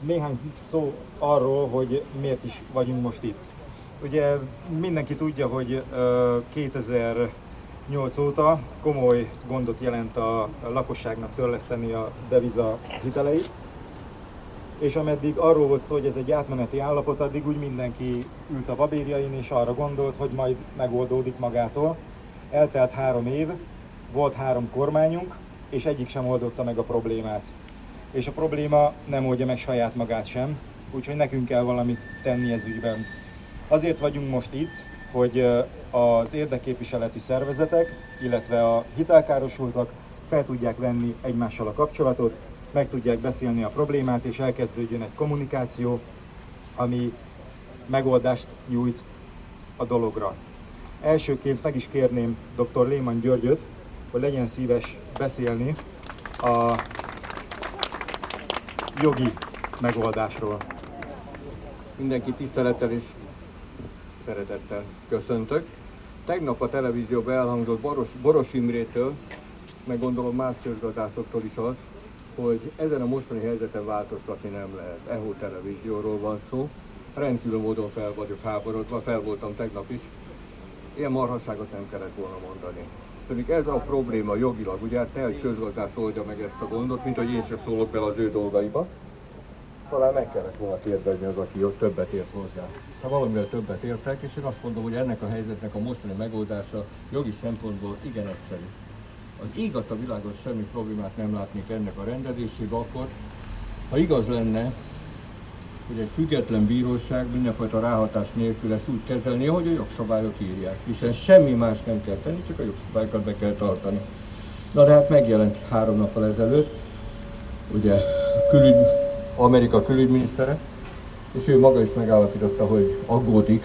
Néhány szó arról, hogy miért is vagyunk most itt. Ugye mindenki tudja, hogy 2008 óta komoly gondot jelent a lakosságnak törleszteni a deviza hiteleit, és ameddig arról volt szó, hogy ez egy átmeneti állapot, addig úgy mindenki ült a babérjain, és arra gondolt, hogy majd megoldódik magától. Eltelt három év, volt három kormányunk, és egyik sem oldotta meg a problémát. És a probléma nem oldja meg saját magát sem, úgyhogy nekünk kell valamit tenni ez ügyben. Azért vagyunk most itt, hogy az érdekképviseleti szervezetek, illetve a hitelkárosultak fel tudják venni egymással a kapcsolatot, meg tudják beszélni a problémát, és elkezdődjön egy kommunikáció, ami megoldást nyújt a dologra. Elsőként meg is kérném dr. Léman Györgyöt, hogy legyen szíves beszélni a jogi megoldásról. Mindenki tisztelettel és szeretettel köszöntök. Tegnap a televízióban elhangzott Boros, Boros Imrétől, meg gondolom más közgazdászoktól is az, hogy ezen a mostani helyzeten változtatni nem lehet. EHO televízióról van szó. Rendkívül módon fel vagyok háborodva, fel voltam tegnap is. Ilyen marhasságot nem kellett volna mondani. Pedig ez a probléma jogilag, ugye hát te egy közgazdász oldja meg ezt a gondot, mint hogy én sem szólok bele az ő dolgaiba. Talán meg kellett volna kérdezni az, aki ott többet ért hozzá. Ha valamivel többet értek, és én azt mondom, hogy ennek a helyzetnek a mostani megoldása jogi szempontból igen egyszerű. Az ég a világos semmi problémát nem látnék ennek a rendezésébe, akkor ha igaz lenne, hogy egy független bíróság mindenfajta ráhatás nélkül ezt úgy kezelni, ahogy a jogszabályok írják. Hiszen semmi más nem kell tenni, csak a jogszabályokat be kell tartani. Na de hát megjelent három nappal ezelőtt, ugye külügy, Amerika külügyminisztere, és ő maga is megállapította, hogy aggódik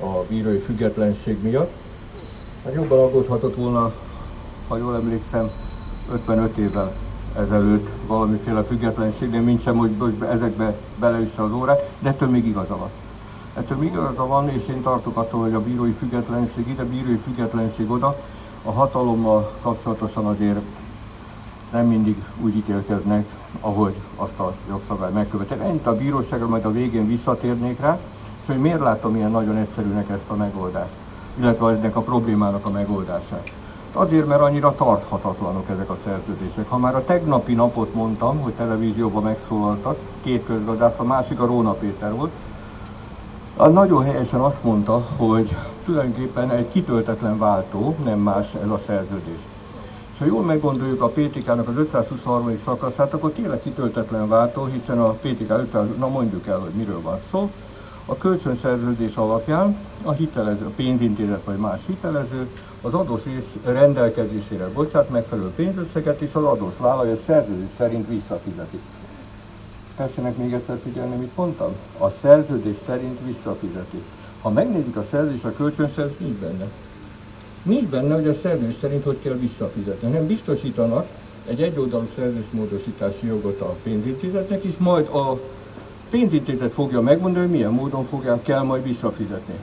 a bírói függetlenség miatt. Hát jobban aggódhatott volna, ha jól emlékszem, 55 évvel ezelőtt valamiféle függetlenségnél, mint sem, hogy ezekbe beleüsse az órát, de ettől még igaza van. Ettől még igaza van, és én tartok attól, hogy a bírói függetlenség ide, bírói függetlenség oda, a hatalommal kapcsolatosan azért nem mindig úgy ítélkeznek, ahogy azt a jogszabály megkövetel. Ennyit a bíróságra, majd a végén visszatérnék rá, és hogy miért látom ilyen nagyon egyszerűnek ezt a megoldást, illetve ennek a problémának a megoldását. Azért, mert annyira tarthatatlanok ezek a szerződések. Ha már a tegnapi napot mondtam, hogy televízióban megszólaltak, két közgazdász, a másik a Róna Péter volt, az nagyon helyesen azt mondta, hogy tulajdonképpen egy kitöltetlen váltó, nem más ez a szerződés. És ha jól meggondoljuk a PTK-nak az 523. szakaszát, akkor tényleg kitöltetlen váltó, hiszen a PTK 500, na mondjuk el, hogy miről van szó. A kölcsönszerződés alapján a hitelező, a pénzintézet vagy más hitelező az adós rész rendelkezésére bocsát megfelelő pénzösszeget, és az adós vállalja szerződés szerint visszafizeti. Tessenek még egyszer figyelni, mit mondtam? A szerződés szerint visszafizeti. Ha megnézik a szerződés, a kölcsönszerződés nincs benne. Nincs benne, hogy a szerződés szerint hogy kell visszafizetni. Nem biztosítanak egy egyoldalú módosítási jogot a pénzintézetnek, és majd a pénzintézet fogja megmondani, hogy milyen módon fogják kell majd visszafizetni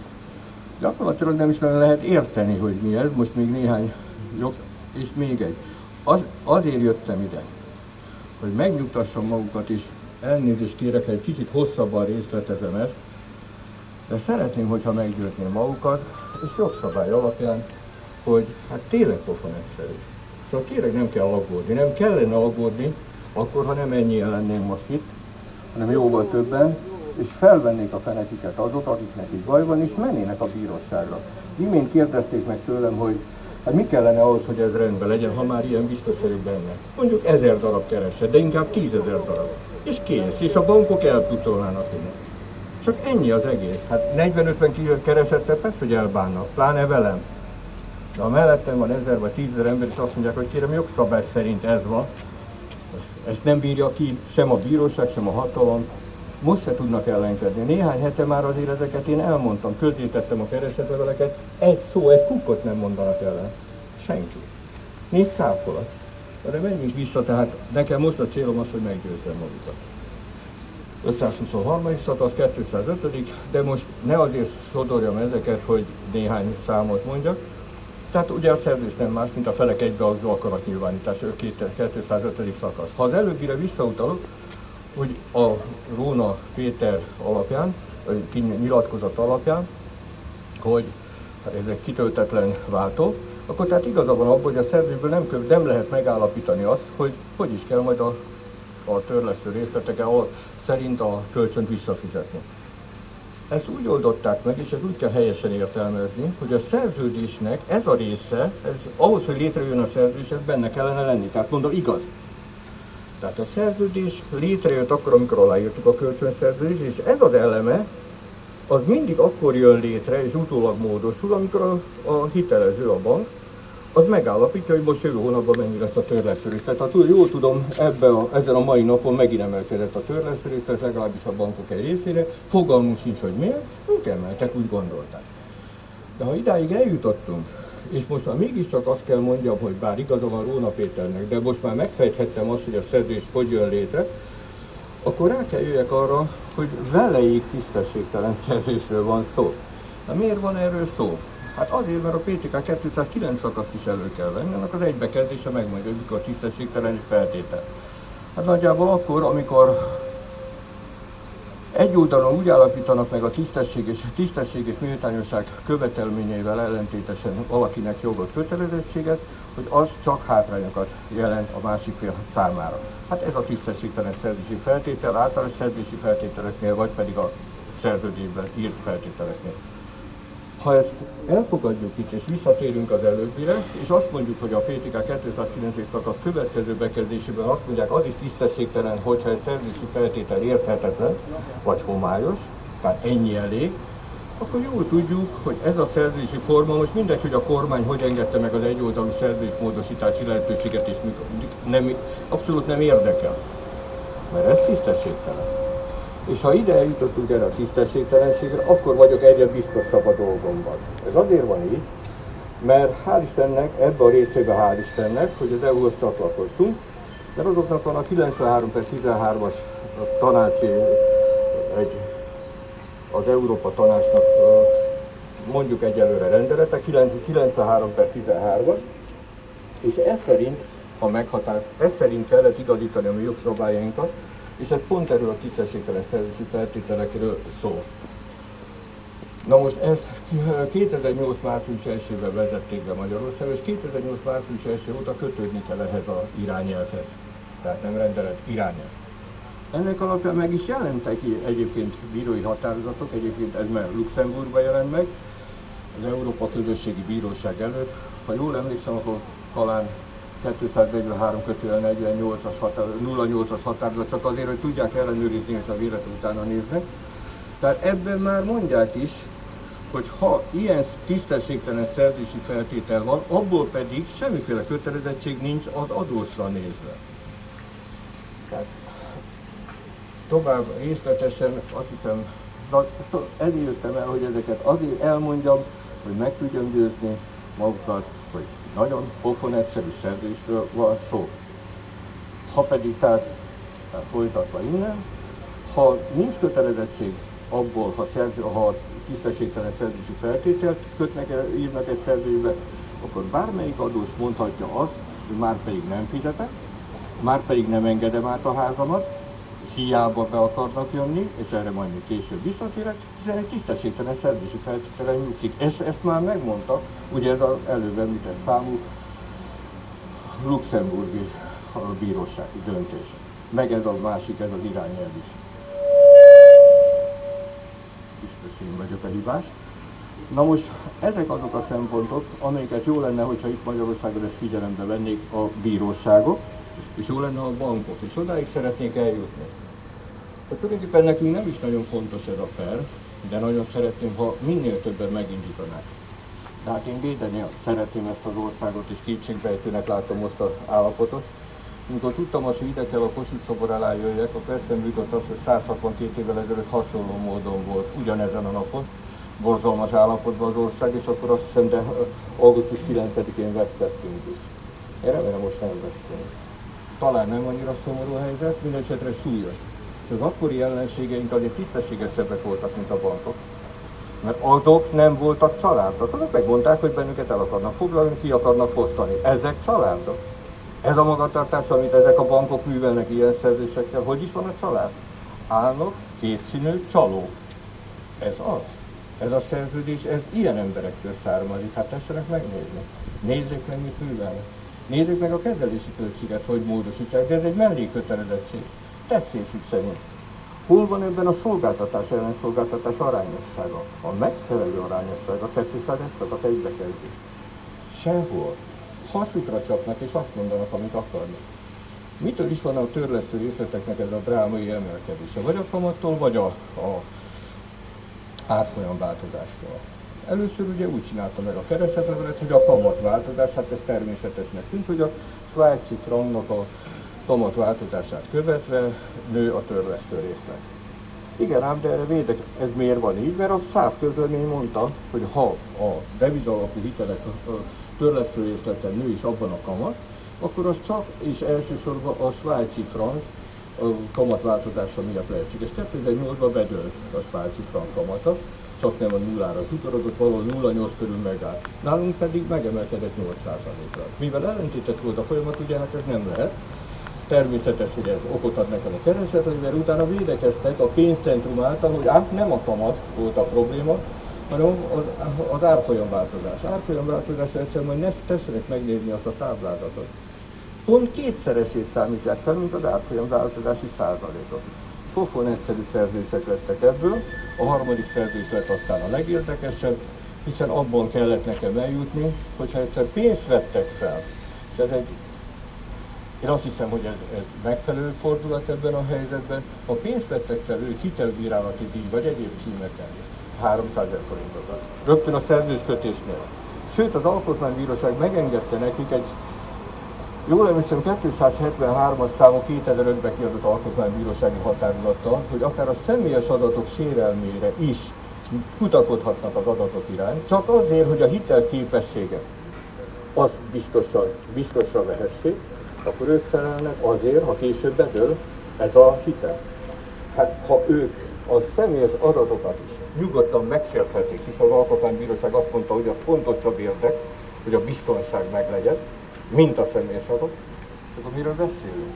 gyakorlatilag nem is lehet érteni, hogy mi ez, most még néhány jog, és még egy. Az, azért jöttem ide, hogy megnyugtassam magukat, és elnézést kérek, egy kicsit hosszabban részletezem ezt, de szeretném, hogyha meggyőzném magukat, és jogszabály alapján, hogy hát tényleg pofon egyszerű. Szóval tényleg nem kell aggódni, nem kellene aggódni, akkor, ha nem ennyien lennénk most itt, hanem jóval többen, és felvennék a feneküket azok, akiknek így baj van, és mennének a bíróságra. Imént kérdezték meg tőlem, hogy hát mi kellene ahhoz, hogy ez rendben legyen, ha már ilyen biztos vagyok benne. Mondjuk ezer darab keresett, de inkább tízezer darab. És kész, és a bankok elpucolnának innen. Csak ennyi az egész. Hát 40-50 keresettel persze, hogy elbánnak, pláne velem. De ha mellettem van ezer vagy tízezer ember, és azt mondják, hogy kérem, jogszabály szerint ez van, ezt nem bírja ki sem a bíróság, sem a hatalom, most se tudnak ellenkedni. Néhány hete már azért ezeket én elmondtam, közzétettem a keresetleveleket, ez szó, egy kukkot nem mondanak ellen. Senki. Nincs cáfolat. De menjünk vissza, tehát nekem most a célom az, hogy meggyőzzem magukat. 523. szakasz, 205. de most ne azért sodorjam ezeket, hogy néhány számot mondjak. Tehát ugye a szerződés nem más, mint a felek egybeadó akaratnyilvánítás, 205. szakasz. Ha az előbbire visszautalok, hogy a Róna Péter alapján, nyilatkozat alapján, hogy ez egy kitöltetlen váltó, akkor tehát igaza van abban, hogy a szerződésből nem, nem lehet megállapítani azt, hogy hogy is kell majd a, a törlesztő részleteke szerint a kölcsönt visszafizetni. Ezt úgy oldották meg, és ez úgy kell helyesen értelmezni, hogy a szerződésnek ez a része, ez, ahhoz, hogy létrejön a szerződés, ez benne kellene lenni. Tehát mondom, igaz. Tehát a szerződés létrejött akkor, amikor aláírtuk a kölcsönszerződést, és ez az eleme, az mindig akkor jön létre, és utólag módosul, amikor a, a hitelező, a bank, az megállapítja, hogy most jövő hónapban mennyi lesz a részlet. Tehát jól tudom, ebbe a, ezen a mai napon megint emelkedett a részlet, legalábbis a bankok egy részére. Fogalmunk sincs, hogy miért, ők emeltek, úgy gondolták. De ha idáig eljutottunk, és most már mégiscsak azt kell mondjam, hogy bár igaza van Róna Péternek, de most már megfejthettem azt, hogy a szerződés hogy jön létre, akkor rá kell jöjjek arra, hogy veleig tisztességtelen szerzésről van szó. Na miért van erről szó? Hát azért, mert a PTK 209 szakaszt is elő kell venni, annak az egybekezdése megmondja, hogy mikor tisztességtelen feltétel. Hát nagyjából akkor, amikor egy oldalon úgy állapítanak meg a tisztesség és, tisztesség és méltányosság követelményeivel ellentétesen valakinek jogot, kötelezettséget, hogy az csak hátrányokat jelent a másik fél számára. Hát ez a tisztességtelen szerzési feltétel, általános szerzési feltételeknél, vagy pedig a szerződésben írt feltételeknél. Ha ezt elfogadjuk itt, és visszatérünk az előbbire, és azt mondjuk, hogy a PTK 209 szakasz következő bekezdésében azt mondják, az is tisztességtelen, hogyha egy szerzési feltétel érthetetlen, vagy homályos, tehát ennyi elég, akkor jól tudjuk, hogy ez a szerződési forma, most mindegy, hogy a kormány hogy engedte meg az egyoldalú szerződésmódosítási lehetőséget, és nem, abszolút nem érdekel. Mert ez tisztességtelen. És ha ide eljutottunk erre a tisztességtelenségre, akkor vagyok egyre biztosabb a dolgomban. Ez azért van így, mert hál' Istennek, ebbe a részébe hál' Istennek, hogy az EU-hoz csatlakoztunk, mert azoknak van a 93 per 13-as tanácsi egy az Európa Tanácsnak mondjuk egyelőre rendelete, 93 per 13-as, és ez szerint, ha meghatár, ez szerint kellett igazítani a mi jogszabályainkat, és ez pont erről a tisztességtelen szerzési feltételekről szól. Na most ezt 2008. március 1-ben vezették be Magyarországon, és 2008. március 1 óta kötődni kell ehhez az irányelvhez. Tehát nem rendelet, irányelv. Ennek alapján meg is jelentek egyébként bírói határozatok, egyébként ez már Luxemburgban jelent meg, az Európa Közösségi Bíróság előtt. Ha jól emlékszem, akkor talán 243 kötően 48-as határ, 08-as határozat, csak azért, hogy tudják ellenőrizni, hogy a véletlen utána néznek. Tehát ebben már mondják is, hogy ha ilyen tisztességtelen szerzési feltétel van, abból pedig semmiféle kötelezettség nincs az adósra nézve. Tehát tovább részletesen azt hiszem, eljöttem el, hogy ezeket azért elmondjam, hogy meg tudjam győzni magukat, hogy nagyon pofon egyszerű szerzésről van szó. Ha pedig tehát, folytatva innen, ha nincs kötelezettség abból, ha, szerző, ha tisztességtelen szerzési feltételt kötnek, írnak egy szerződésbe, akkor bármelyik adós mondhatja azt, hogy már pedig nem fizetek, már pedig nem engedem át a házamat, hiába be akarnak jönni, és erre majd még később visszatérek, hiszen egy tisztességtelen szerzési feltételen nyugszik. Ezt, ezt már megmondta, ugye ez az előbb említett számú luxemburgi bírósági döntés. Meg ez a másik, ez az irányelv is. Biztos vagyok a hibás. Na most ezek azok a szempontok, amelyeket jó lenne, hogyha itt Magyarországon ezt figyelembe vennék a bíróságok, és jó lenne a bankok, és odáig szeretnék eljutni. Tehát tulajdonképpen nekünk nem is nagyon fontos ez a per, de nagyon szeretném, ha minél többen megindítanák. De hát én védeni szeretném ezt az országot, és kétségbejtőnek látom most az állapotot. Amikor tudtam azt, hogy ide kell a Kossuth szobor alá jöjjek, akkor eszembe jutott az, hogy 162 évvel ezelőtt hasonló módon volt, ugyanezen a napon, borzalmas állapotban az ország, és akkor azt hiszem, de augusztus 9-én vesztettünk is. Én remélem most nem vesztünk. Talán nem annyira szomorú helyzet, mindesetre súlyos és az akkori ellenségeink azért tisztességesebbek voltak, mint a bankok. Mert azok nem voltak családok, azok megmondták, hogy bennünket el akarnak foglalni, ki akarnak fosztani. Ezek családok. Ez a magatartás, amit ezek a bankok művelnek ilyen szerzésekkel, hogy is van a család? Állnak, kétszínű, csaló. Ez az. Ez a szerződés, ez ilyen emberektől származik. Hát tessenek megnézni. Nézzék meg, mit művelnek. Nézzék meg a kezelési költséget, hogy módosítsák, de ez egy mellékötelezettség. Tetszésük szerint. Hol van ebben a szolgáltatás ellenszolgáltatás arányossága? A megfelelő arányosság, a 200 a egybekezdés. Sehol. Hasukra csapnak és azt mondanak, amit akarnak. Mitől is van a törlesztő részleteknek ez a drámai emelkedése? Vagy a kamattól, vagy a, a árfolyam változástól. Először ugye úgy csinálta meg a keresetlevelet, hogy a kamat változás, hát ez természetesnek tűnt, hogy a svájci franknak a kamat változását követve nő a törlesztő részlet. Igen, ám de védek, ez miért van így? Mert a száv közlemény mondta, hogy ha a deviz alapú hitelek törlesztő részleten nő is abban a kamat, akkor az csak és elsősorban a svájci frank kamatváltozása miatt lehetséges. 2008-ban bedőlt a svájci frank kamata, csak nem a nullára zutorodott, valahol 0,8 körül megállt. Nálunk pedig megemelkedett 8%-ra. Mivel ellentétes volt a folyamat, ugye hát ez nem lehet, természetes, hogy ez okot ad nekem a keresetleg, mert utána védekeztek a pénzcentrum által, hogy át nem a kamat volt a probléma, hanem az, az árfolyamváltozás. Árfolyamváltozás egyszerűen majd ne tessenek megnézni azt a táblázatot. Pont kétszeresét számítják fel, mint az árfolyamváltozási százalékot. Pofon egyszerű szerződések lettek ebből, a harmadik szerződés lett aztán a legérdekesebb, hiszen abból kellett nekem eljutni, hogyha egyszer pénzt vettek fel, és ez egy én azt hiszem, hogy ez, ez megfelelő fordulat ebben a helyzetben. Ha pénzt vettek fel ők hitelbírálati díj vagy egyéb címeken, 300 ezer forintot. Rögtön a szerződéskötésnél. Sőt, az Alkotmánybíróság megengedte nekik egy Jól emlékszem, 273-as számú 2005-ben kiadott alkotmánybírósági határozattal, hogy akár a személyes adatok sérelmére is kutakodhatnak az adatok irány, csak azért, hogy a hitel képessége az biztosan, biztosra vehessék, akkor ők felelnek azért, ha később bedől ez a hitel. Hát ha ők a személyes adatokat is nyugodtan megsérthetik, hiszen az Alkotmánybíróság azt mondta, hogy a fontosabb érdek, hogy a biztonság meglegyen, mint a személyes adat, akkor miről beszélünk?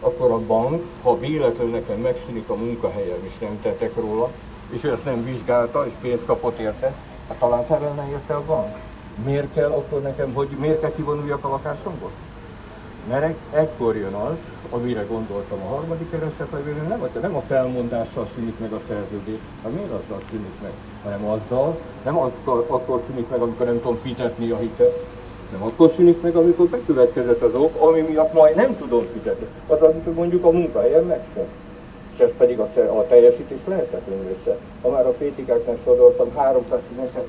Akkor a bank, ha véletlenül nekem megszűnik a munkahelyem, és nem tettek róla, és ő ezt nem vizsgálta, és pénzt kapott érte, hát talán felelne érte a bank. Miért kell akkor nekem, hogy miért kell kivonuljak a lakásomból? Mert egykor jön az, amire gondoltam a harmadik keresetlevélön, nem, nem a felmondással szűnik meg a szerződés, hát miért azzal szűnik meg, hanem azzal, nem akkor, akkor szűnik meg, amikor nem tudom fizetni a hitet, nem akkor szűnik meg, amikor bekövetkezett az ok, ami miatt majd nem tudom fizetni. Az, amikor mondjuk a munkahelyen megszűnt. És ez pedig a, a teljesítés lehetetlenül össze. Ha már a pétikáknál soroltam, 312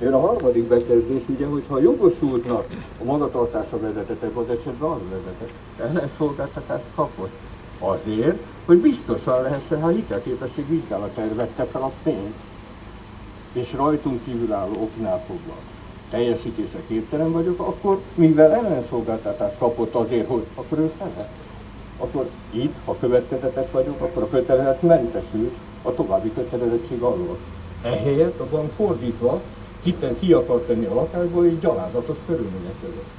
Jön a harmadik bekezdés, ugye, hogyha jogosultnak a magatartása vezetetek, az esetben az vezetett. Ellenszolgáltatást kapott. Azért, hogy biztosan lehessen, ha hitelképesség vizsgálatára vette fel a pénzt, és rajtunk kívülálló oknál fogva teljesítésre képtelen vagyok, akkor mivel ellenszolgáltatást kapott azért, hogy akkor ő fele. Akkor itt, ha következetes vagyok, akkor a kötelezet mentesült a további kötelezettség alól. Ehelyett a bank fordítva kiten ki akar tenni a lakásból és gyalázatos körülmények között.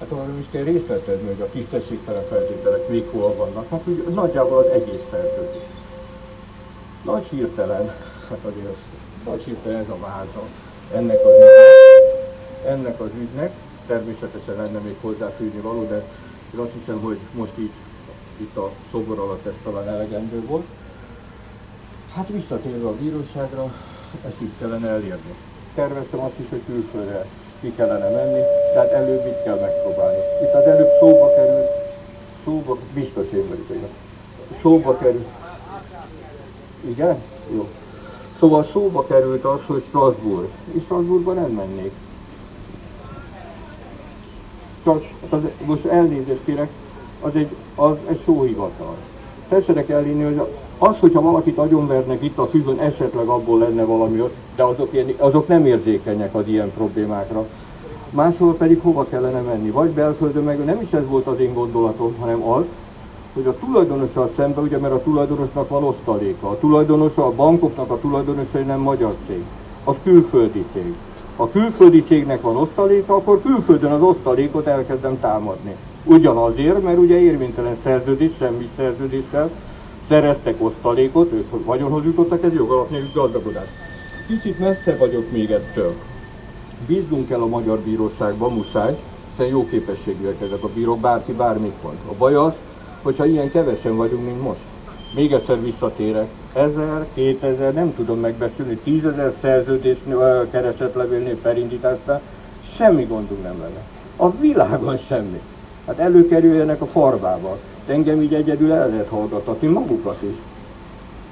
Hát arra is kell részletezni, hogy a tisztességtelen feltételek még hol vannak. Hát úgy nagyjából az egész szerződés. Nagy hirtelen, hát azért nagy hirtelen ez a váza ennek az ügynek, ennek az ügynek, természetesen lenne még hozzáfűzni való, de én azt hiszem, hogy most így itt a szobor alatt ez talán elegendő volt. Hát visszatérve a bíróságra, ezt így kellene elérni terveztem azt is, hogy külföldre ki kellene menni, tehát előbb itt kell megpróbálni. Itt az előbb szóba került, szóba, biztos én vagyok, hogy szóba került. Igen? Jó. Szóval szóba került az, hogy Strasbourg. És Strasbourgba nem mennék. Csak, hát most elnézést kérek, az egy, az egy sóhivatal. Tessenek elhinni, hogy az, hogyha valakit agyonvernek itt a füvön, esetleg abból lenne valami, de azok, ilyen, azok nem érzékenyek az ilyen problémákra. Máshol pedig hova kellene menni? Vagy belföldön, meg nem is ez volt az én gondolatom, hanem az, hogy a tulajdonossal szemben, ugye mert a tulajdonosnak van osztaléka, a tulajdonosa, a bankoknak a tulajdonosa nem magyar cég, az külföldi cég. Ha külföldi cégnek van osztaléka, akkor külföldön az osztalékot elkezdem támadni. Ugyanazért, mert ugye érvénytelen szerződés, semmi szerződéssel szereztek osztalékot, ők vagyonhoz jutottak, ez jogalapnyelvű gazdagodás. Kicsit messze vagyok még ettől. Bízzunk el a magyar bíróságban, muszáj, hiszen jó képességűek ezek a bírók, bárki bármit mond. A baj az, hogyha ilyen kevesen vagyunk, mint most. Még egyszer visszatérek. 1000, 2000, nem tudom megbecsülni, 10 ezer szerződésnél, keresetlevélnél, perindításnál, semmi gondunk nem lenne. A világon semmi. Hát előkerüljenek a farbába. Engem így egyedül el lehet hallgatni, magukat is.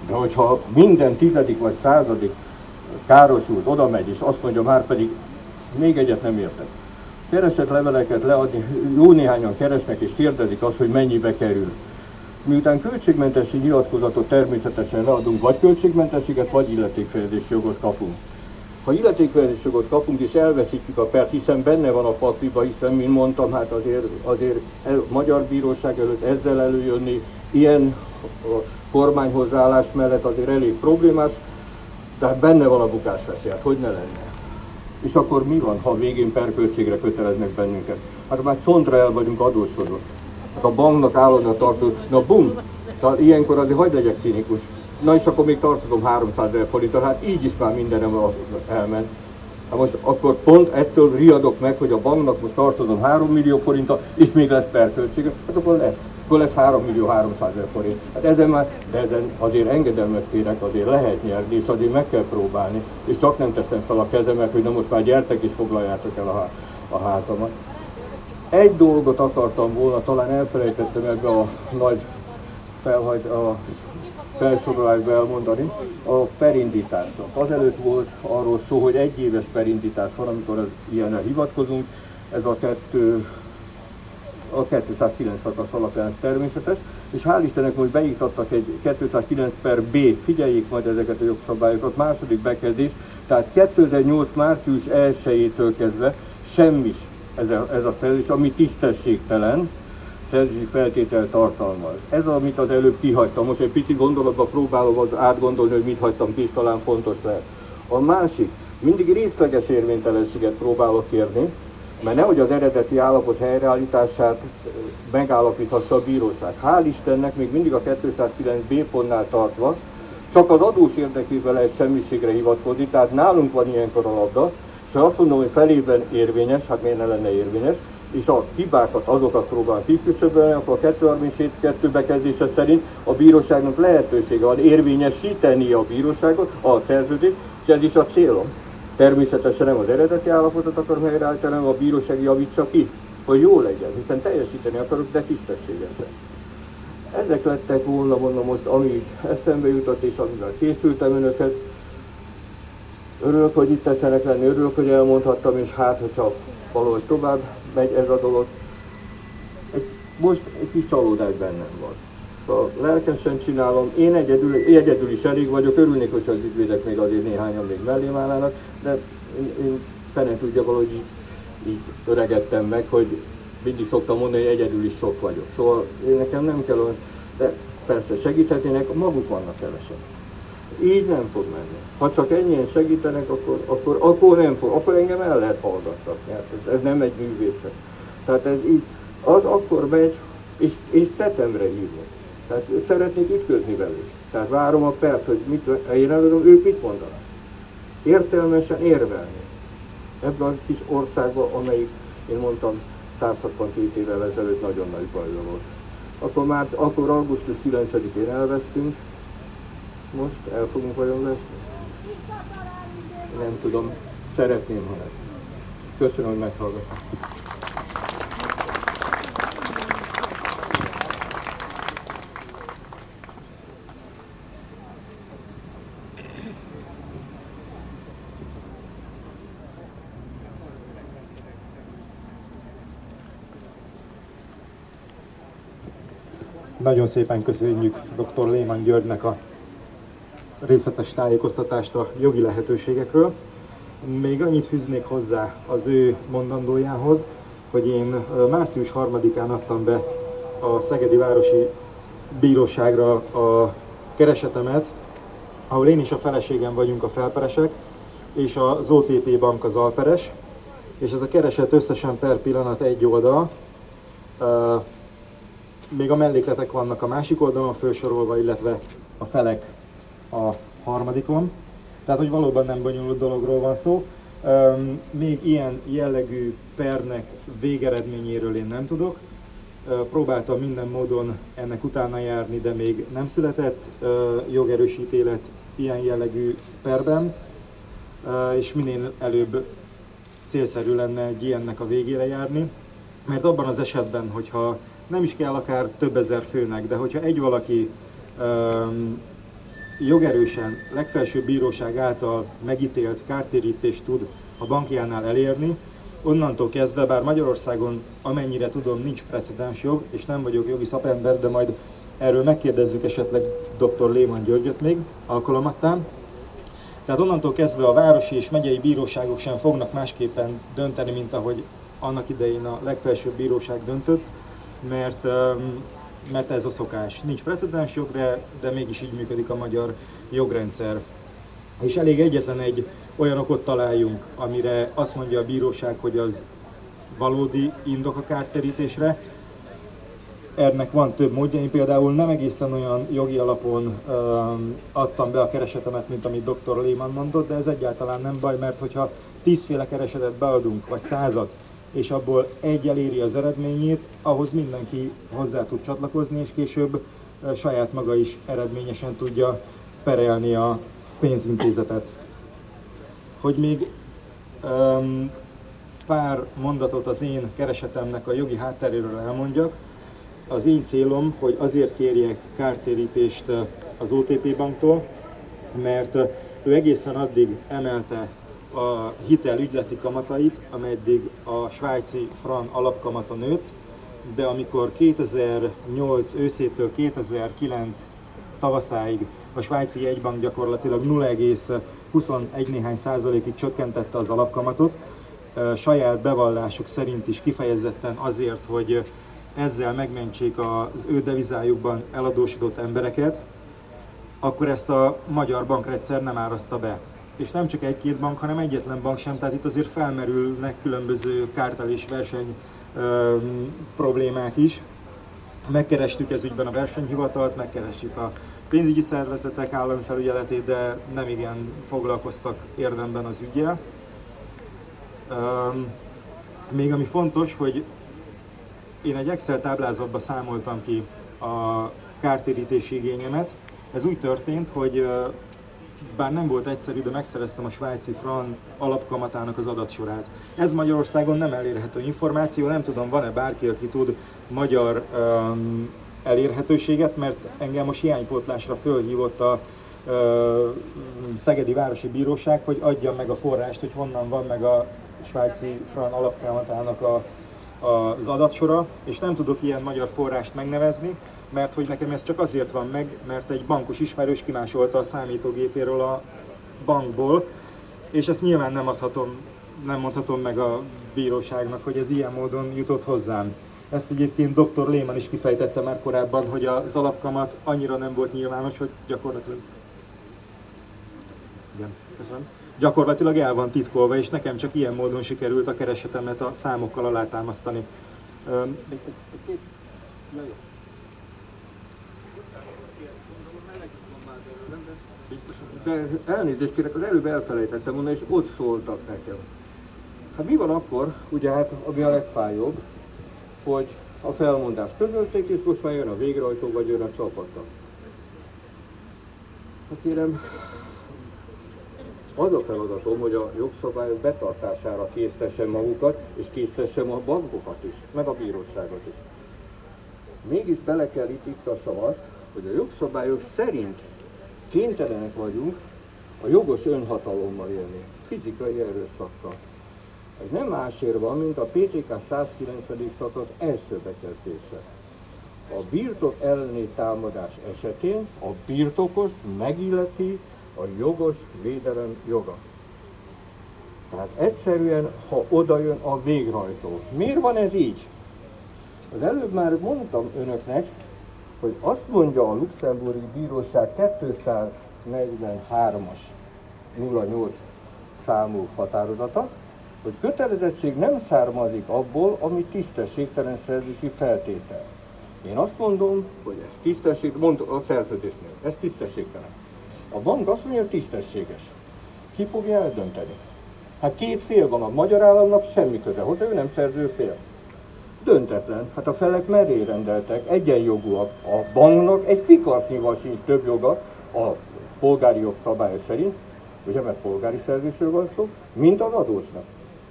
De hogyha minden tizedik vagy századik károsult, oda megy, és azt mondja, már pedig még egyet nem értek. Keresett leveleket leadni, jó néhányan keresnek és kérdezik azt, hogy mennyibe kerül. Miután költségmentesi nyilatkozatot természetesen leadunk, vagy költségmentességet, vagy illetékfejezési jogot kapunk. Ha illetékfejezési jogot kapunk és elveszítjük a pert, hiszen benne van a pakliba, hiszen, mint mondtam, hát azért, azért a magyar bíróság előtt ezzel előjönni, ilyen kormányhozzáállás mellett azért elég problémás, tehát benne van a bukásveszély, hát hogy ne lenne. És akkor mi van, ha végén perköltségre köteleznek bennünket? Hát már csontra el vagyunk adósodva. Hát a banknak állandóan tartó, na bum, tehát ilyenkor azért hagyd legyek cinikus. Na és akkor még tartozom 300 ezer forintot, hát így is már mindenem elment. Hát most akkor pont ettől riadok meg, hogy a banknak most tartozom 3 millió forintot, és még lesz perköltsége, hát akkor lesz. Akkor lesz 3 millió 300 ezer forint. Hát ezen már, de ezen azért engedelmet kérek, azért lehet nyerni, és azért meg kell próbálni. És csak nem teszem fel a kezemet, hogy na most már gyertek és foglaljátok el a, a házamat. Egy dolgot akartam volna, talán elfelejtettem ebbe a nagy felhajt, a felsorolásba elmondani, a perindításra. Azelőtt volt arról szó, hogy egy éves perindítás van, amikor az ilyenre hivatkozunk, ez a, kettő, a 296-as alapján természetes, és hál' Istennek most beiktattak egy 209 per B, figyeljék majd ezeket a jogszabályokat, második bekezdés, tehát 2008. március 1-től kezdve semmis ez a, ez a szerződés, ami tisztességtelen, feltétel tartalmaz. Ez, amit az előbb kihagytam. Most egy picit gondolatba próbálom átgondolni, hogy mit hagytam ki, és talán fontos lehet. A másik, mindig részleges érvénytelenséget próbálok kérni, mert nehogy az eredeti állapot helyreállítását megállapíthassa a bíróság. Hál' Istennek még mindig a 209b pontnál tartva, csak az adós érdekében lehet semmiségre hivatkozni, tehát nálunk van ilyenkor a labda, és azt mondom, hogy felében érvényes, hát miért ne lenne érvényes, és a hibákat, azokat próbál kiküszöbölni, akkor a 237 bekezdése szerint a bíróságnak lehetősége van érvényesíteni a bíróságot, a szerződést, és ez is a célom. Természetesen nem az eredeti állapotot akarom helyreállítani, hanem a bíróság javítsa ki, hogy jó legyen, hiszen teljesíteni akarok, de tisztességesen. Ezek lettek volna, mondom most, ami eszembe jutott, és amivel készültem önökhez. Örülök, hogy itt tetszenek lenni, örülök, hogy elmondhattam, és hát, hogyha valahogy tovább megy ez a dolog. Most egy kis csalódás bennem van. Szóval lelkesen csinálom, én egyedül, egyedül is elég vagyok, örülnék, hogyha az ügyvédek még azért néhányan még mellém állnának, de én, én fene tudja valahogy így, így öregettem meg, hogy mindig szoktam mondani, hogy egyedül is sok vagyok. Szóval én nekem nem kell, de persze segíthetnének, maguk vannak kevesen. Így nem fog menni. Ha csak ennyien segítenek, akkor, akkor, akkor nem fog, akkor engem el lehet hallgattatni. Hát ez, ez nem egy művészet. Tehát ez így, az akkor megy, és, és tetemre hívni. Tehát szeretnék ütközni velük. Tehát várom a pert, hogy mit, én előadom, ők mit mondanak. Értelmesen érvelni. Ebben a kis országban, amelyik, én mondtam, 162 évvel ezelőtt nagyon nagy bajban volt. Akkor már, akkor augusztus 9-én elvesztünk, most el fogunk vajon veszni? Nem tudom, szeretném, ha nem. Köszönöm, hogy meghallgattam. Nagyon szépen köszönjük dr. Léman Györgynek a részletes tájékoztatást a jogi lehetőségekről. Még annyit fűznék hozzá az ő mondandójához, hogy én március 3-án adtam be a Szegedi Városi Bíróságra a keresetemet, ahol én is a feleségem vagyunk a felperesek, és az OTP bank az alperes, és ez a kereset összesen per pillanat egy oldal. Még a mellékletek vannak a másik oldalon felsorolva, illetve a felek a harmadikon. Tehát, hogy valóban nem bonyolult dologról van szó. Még ilyen jellegű pernek végeredményéről én nem tudok. Próbáltam minden módon ennek utána járni, de még nem született jogerős ítélet ilyen jellegű perben, és minél előbb célszerű lenne egy ilyennek a végére járni, mert abban az esetben, hogyha nem is kell akár több ezer főnek, de hogyha egy valaki um, jogerősen legfelsőbb bíróság által megítélt kártérítést tud a bankjánál elérni, onnantól kezdve, bár Magyarországon amennyire tudom nincs precedens jog, és nem vagyok jogi szakember, de majd erről megkérdezzük esetleg dr. Léman Györgyöt még alkalomattán, tehát onnantól kezdve a városi és megyei bíróságok sem fognak másképpen dönteni, mint ahogy annak idején a legfelsőbb bíróság döntött, mert, mert ez a szokás. Nincs precedens jog, de, de mégis így működik a magyar jogrendszer. És elég egyetlen egy olyan okot találjunk, amire azt mondja a bíróság, hogy az valódi indok a kárterítésre, ennek van több módja, én például nem egészen olyan jogi alapon um, adtam be a keresetemet, mint amit dr. Lehmann mondott, de ez egyáltalán nem baj, mert hogyha tízféle keresetet beadunk, vagy százat, és abból egy eléri az eredményét, ahhoz mindenki hozzá tud csatlakozni, és később saját maga is eredményesen tudja perelni a pénzintézetet. Hogy még um, pár mondatot az én keresetemnek a jogi hátteréről elmondjak, az én célom, hogy azért kérjek kártérítést az OTP banktól, mert ő egészen addig emelte a hitel ügyleti kamatait, ameddig a svájci fran alapkamata nőtt, de amikor 2008 őszétől 2009 tavaszáig a svájci jegybank gyakorlatilag 0,21 néhány százalékig csökkentette az alapkamatot, saját bevallásuk szerint is kifejezetten azért, hogy ezzel megmentsék az ő devizájukban eladósodott embereket, akkor ezt a magyar bankrendszer nem áraszta be. És nem csak egy-két bank, hanem egyetlen bank sem, tehát itt azért felmerülnek különböző kártel és verseny ö, problémák is. Megkerestük ez ügyben a versenyhivatalt, megkerestjük a pénzügyi szervezetek állami felügyeletét, de nem igen foglalkoztak érdemben az ügyel. Még ami fontos, hogy én egy Excel táblázatba számoltam ki a kártérítési igényemet. Ez úgy történt, hogy bár nem volt egyszerű, de megszereztem a svájci fran alapkamatának az adatsorát. Ez Magyarországon nem elérhető információ, nem tudom, van-e bárki, aki tud magyar um, elérhetőséget, mert engem most hiánypótlásra fölhívott a uh, Szegedi Városi Bíróság, hogy adjam meg a forrást, hogy honnan van meg a svájci fran alapkamatának a az adatsora, és nem tudok ilyen magyar forrást megnevezni, mert hogy nekem ez csak azért van meg, mert egy bankos ismerős kimásolta a számítógépéről a bankból, és ezt nyilván nem adhatom, nem mondhatom meg a bíróságnak, hogy ez ilyen módon jutott hozzám. Ezt egyébként dr. Lehmann is kifejtette már korábban, hogy az alapkamat annyira nem volt nyilvános, hogy gyakorlatilag... Igen, köszönöm gyakorlatilag el van titkolva, és nekem csak ilyen módon sikerült a keresetemet a számokkal alátámasztani. De elnézést kérek, az előbb elfelejtettem mondani, és ott szóltak nekem. Hát mi van akkor, ugye hát ami a legfájóbb, hogy a felmondást közölték, és most már jön a végrehajtó, vagy jön a csapata. Hát kérem, az a feladatom, hogy a jogszabályok betartására késztessem magukat, és késztessem a bankokat is, meg a bíróságot is. Mégis bele kell itt iktassam azt, hogy a jogszabályok szerint kénytelenek vagyunk a jogos önhatalommal élni, fizikai erőszakkal. Ez nem másért van, mint a PTK 109. szakasz első bekezdése. A birtok elleni támadás esetén a birtokost megilleti a jogos védelem joga. Tehát egyszerűen, ha oda jön a végrehajtó. Miért van ez így? Az előbb már mondtam önöknek, hogy azt mondja a luxemburgi bíróság 243-as 08 számú határozata, hogy kötelezettség nem származik abból, ami tisztességtelen szerzési feltétel. Én azt mondom, hogy ez tisztesség, mondom a szerződésnél, ez tisztességtelen. A bank azt mondja, tisztességes. Ki fogja eldönteni? Hát két fél van, a magyar államnak semmi köze hozzá, ő nem szerző fél. Döntetlen. Hát a felek meré rendeltek, egyenjogúak. A banknak egy fikarsznyival sincs több joga a polgári jogszabályok szerint, ugye mert polgári szerzésről van szó, mint az adósnak.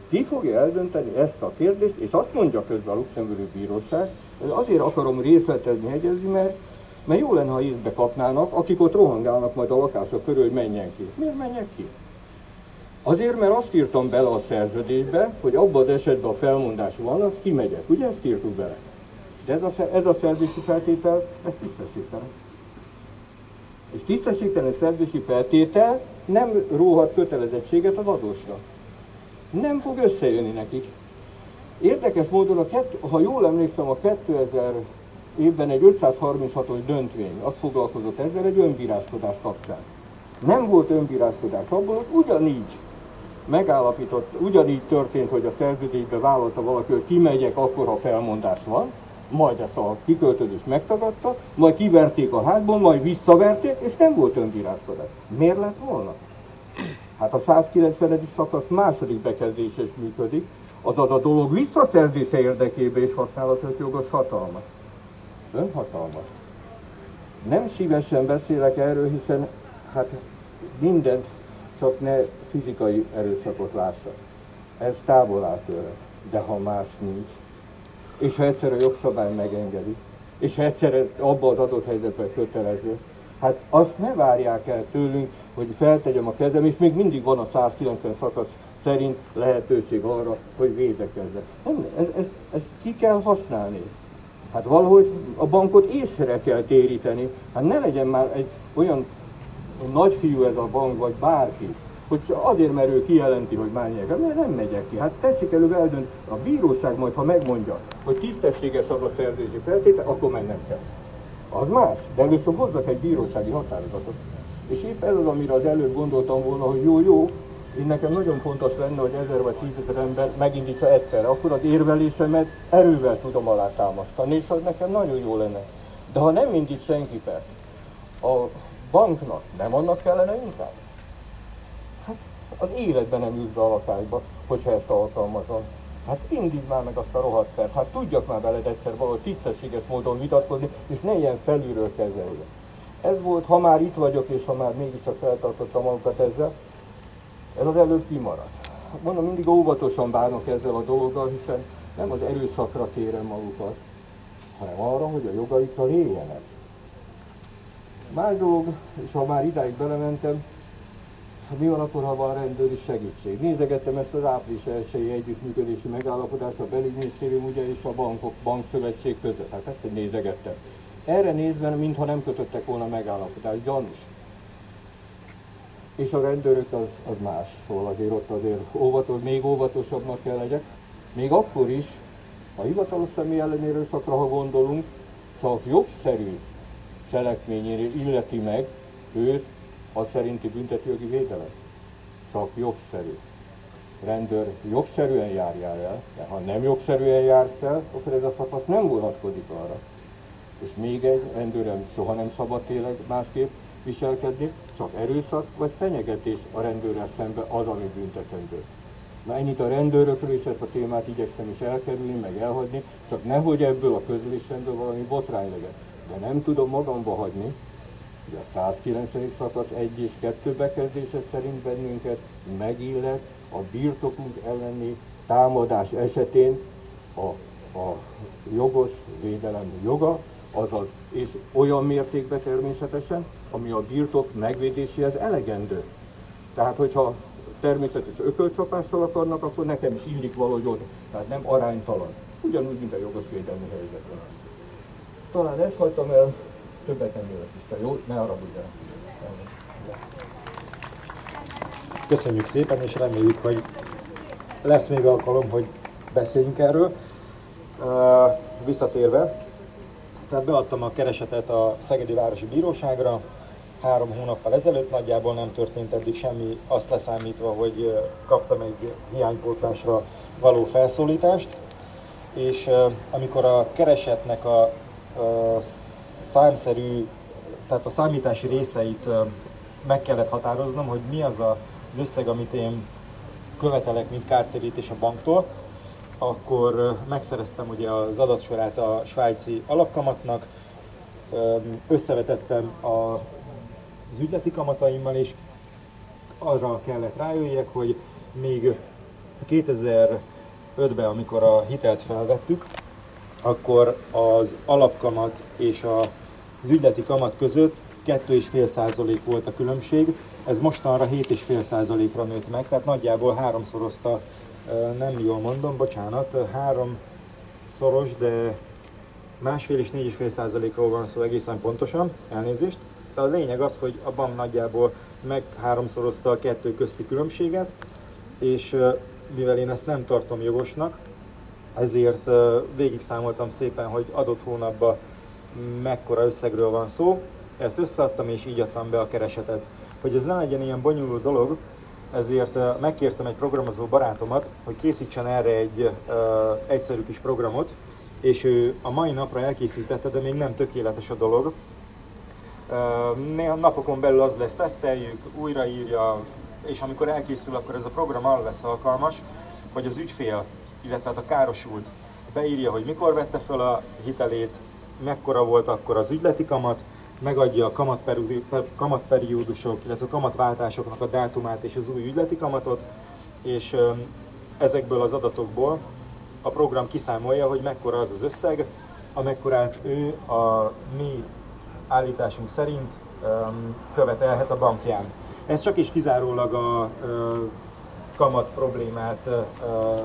Ki fogja eldönteni ezt a kérdést, és azt mondja közben a luxemburgi bíróság, azért akarom részletezni, hegyezni, mert, mert jó lenne, ha észbe kapnának, akik ott rohangálnak majd a lakások körül, hogy menjen ki. Miért menjek ki? Azért, mert azt írtam bele a szerződésbe, hogy abban az esetben a felmondás van, az kimegyek. Ugye ezt írtuk bele? De ez a, ez a szerződési feltétel, ez tisztességtelen. És tisztességtelen szerződési feltétel nem róhat kötelezettséget az adósra. Nem fog összejönni nekik. Érdekes módon, a kett, ha jól emlékszem, a 2000 évben egy 536-os döntvény, az foglalkozott ezzel egy önbíráskodás kapcsán. Nem volt önbíráskodás abból, hogy ugyanígy megállapított, ugyanígy történt, hogy a szerződésbe vállalta valaki, hogy kimegyek akkor, ha felmondás van, majd ezt a kiköltözést megtagadta, majd kiverték a hátból, majd visszaverték, és nem volt önbíráskodás. Miért lett volna? Hát a 190. szakasz második bekezdése is működik, azaz a dolog visszaszerzése érdekében is használható jogos hatalmat. Önhatalmat. Nem szívesen beszélek erről, hiszen hát mindent csak ne fizikai erőszakot lássa. Ez távol áll tőle. De ha más nincs, és ha egyszer a jogszabály megengedi, és ha egyszer abban az adott helyzetben kötelező, hát azt ne várják el tőlünk, hogy feltegyem a kezem, és még mindig van a 190 szakasz szerint lehetőség arra, hogy védekezzek. Nem, ez, ez, ez ki kell használni. Hát valahogy a bankot észre kell téríteni. Hát ne legyen már egy olyan nagyfiú ez a bank, vagy bárki, hogy azért, mert ő kijelenti, hogy már mert nem megyek ki. Hát tessék előbb eldönt, a bíróság majd, ha megmondja, hogy tisztességes az a szerzési feltétel, akkor mennem kell. Az más, de először hozzak egy bírósági határozatot. És épp ez az, amire az előbb gondoltam volna, hogy jó, jó, én nekem nagyon fontos lenne, hogy ezer vagy tízezer ember megindítsa egyszerre, akkor az érvelésemet erővel tudom alátámasztani, és az nekem nagyon jó lenne. De ha nem indít senki pert, a banknak nem annak kellene inkább? Az életben nem ült be a lakásba, hogyha ezt alkalmazom. Hát indítsd már meg azt a rohadt pert, hát tudjak már veled egyszer valahogy tisztességes módon vitatkozni, és ne ilyen felülről kezelje. Ez volt, ha már itt vagyok, és ha már mégiscsak feltartottam magukat ezzel, ez az előbb kimaradt. Mondom, mindig óvatosan bánok ezzel a dologgal, hiszen nem az erőszakra kérem magukat, hanem arra, hogy a jogaikkal éljenek. Más dolog, és ha már idáig belementem, mi van akkor, ha van rendőri segítség? Nézegettem ezt az április elsői együttműködési megállapodást a belügyminisztérium ugye és a bankok, bankszövetség között. Hát ezt nézegettem. Erre nézve, mintha nem kötöttek volna megállapodást, gyanús. És a rendőrök az, az más, szóval azért ott azért óvatos, még óvatosabbnak kell legyek. Még akkor is, a hivatalos személy ellenérő szakra, ha gondolunk, csak jogszerű cselekményére illeti meg őt a szerinti büntetőjogi védelem. Csak jogszerű. Rendőr jogszerűen járjál el, de ha nem jogszerűen jársz el, akkor ez a szakasz nem vonatkozik arra. És még egy, rendőrem soha nem szabad tényleg másképp viselkedni, csak erőszak vagy fenyegetés a rendőrrel szemben az, ami büntetendő. Na ennyit a rendőrökről, és ezt a témát igyekszem is elkerülni, meg elhagyni, csak nehogy ebből a közülésemből valami botrány legyen. De nem tudom magamba hagyni, hogy a 190. szakasz 1 és 2 bekezdése szerint bennünket megillet a birtokunk elleni támadás esetén a, a jogos védelem joga, azaz, és olyan mértékben természetesen, ami a birtok megvédéséhez elegendő. Tehát, hogyha természetes ökölcsapással akarnak, akkor nekem is illik valahogy ott. Tehát nem aránytalan. Ugyanúgy, mint a jogos védelmi helyzetben. Talán ezt hagytam el, többet nem jövök vissza, jó? Ne haragudjanak. Köszönjük szépen, és reméljük, hogy lesz még alkalom, hogy beszéljünk erről. Visszatérve, tehát beadtam a keresetet a Szegedi Városi Bíróságra, három hónappal ezelőtt, nagyjából nem történt eddig semmi, azt leszámítva, hogy kaptam egy hiánypótlásra való felszólítást, és amikor a keresetnek a számszerű, tehát a számítási részeit meg kellett határoznom, hogy mi az az összeg, amit én követelek, mint kártérítés a banktól, akkor megszereztem ugye az adatsorát a svájci alapkamatnak, összevetettem az ügyleti kamataimmal, és arra kellett rájöjjek, hogy még 2005-ben, amikor a hitelt felvettük, akkor az alapkamat és az ügyleti kamat között 2,5% volt a különbség, ez mostanra 7,5%-ra nőtt meg, tehát nagyjából háromszorozta, nem jól mondom, bocsánat, háromszoros, de másfél és 4,5%-ról van szó egészen pontosan, elnézést. A lényeg az, hogy a bank nagyjából meg háromszorozta a kettő közti különbséget, és mivel én ezt nem tartom jogosnak, ezért végig számoltam szépen, hogy adott hónapban mekkora összegről van szó, ezt összeadtam és így adtam be a keresetet. Hogy ez ne legyen ilyen bonyolult dolog, ezért megkértem egy programozó barátomat, hogy készítsen erre egy uh, egyszerű kis programot, és ő a mai napra elkészítette, de még nem tökéletes a dolog, Néha napokon belül az lesz, teszteljük, újraírja, és amikor elkészül, akkor ez a program arra lesz alkalmas, hogy az ügyfél, illetve hát a károsult beírja, hogy mikor vette fel a hitelét, mekkora volt akkor az ügyleti kamat, megadja a kamatperiódusok, illetve a kamatváltásoknak a dátumát és az új ügyleti kamatot, és ezekből az adatokból a program kiszámolja, hogy mekkora az az összeg, amekkorát ő a mi állításunk szerint követelhet a bankján. Ez csak is kizárólag a kamat problémát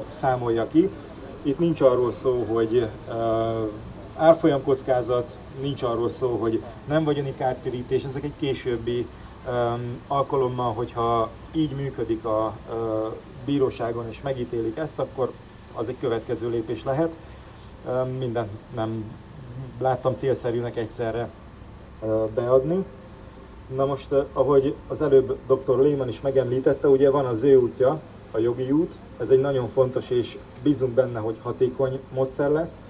számolja ki. Itt nincs arról szó, hogy árfolyamkockázat, nincs arról szó, hogy nem vagyoni kártérítés, ezek egy későbbi alkalommal, hogyha így működik a bíróságon és megítélik ezt, akkor az egy következő lépés lehet. Mindent nem láttam célszerűnek egyszerre beadni. Na most, ahogy az előbb dr. Lehman is megemlítette, ugye van az ő útja, a jogi út, ez egy nagyon fontos és bízunk benne, hogy hatékony módszer lesz,